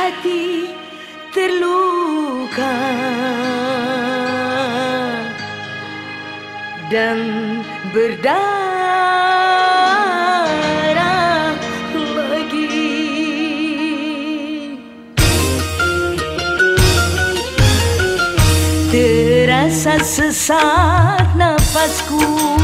hati terluka. Dan berdarah lagi terasa sesak nafasku.